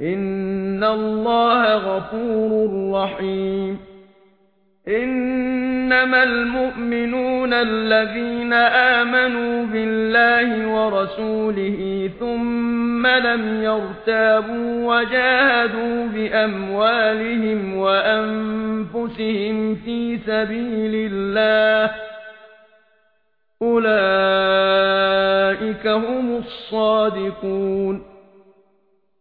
ان الله غفور رحيم انما المؤمنون الذين امنوا بالله ورسوله ثم لم يرتابوا وجاهدوا باموالهم وانفسهم في سبيل الله اولئك هم الصادقون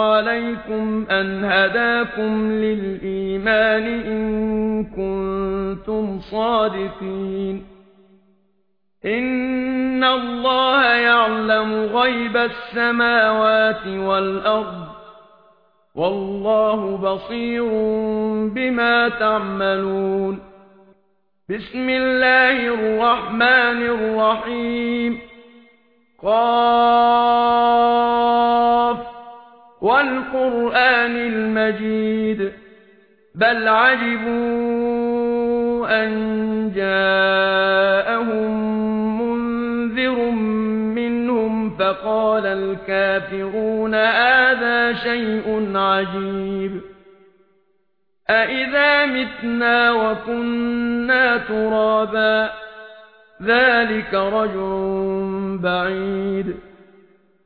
عَلَيْكُمْ أَنْ هَدَاكُمْ لِلْإِيمَانِ إِن كُنتُمْ صَادِقِينَ. إِنَّ اللَّهَ يَعْلَمُ غَيْبَ السَّمَاوَاتِ وَالْأَرْضِ وَاللَّهُ بَصِيرٌ بِمَا تَعْمَلُونَ. بِسْمِ اللَّهِ الرَّحْمَنِ الرَّحِيمِ. قَالَ والقرآن المجيد بل عجبوا أن جاءهم منذر منهم فقال الكافرون هذا شيء عجيب أإذا متنا وكنا ترابا ذلك رجل بعيد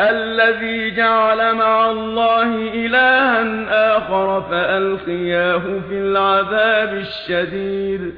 الذي جعل مع الله إلها آخر فألقياه في العذاب الشديد.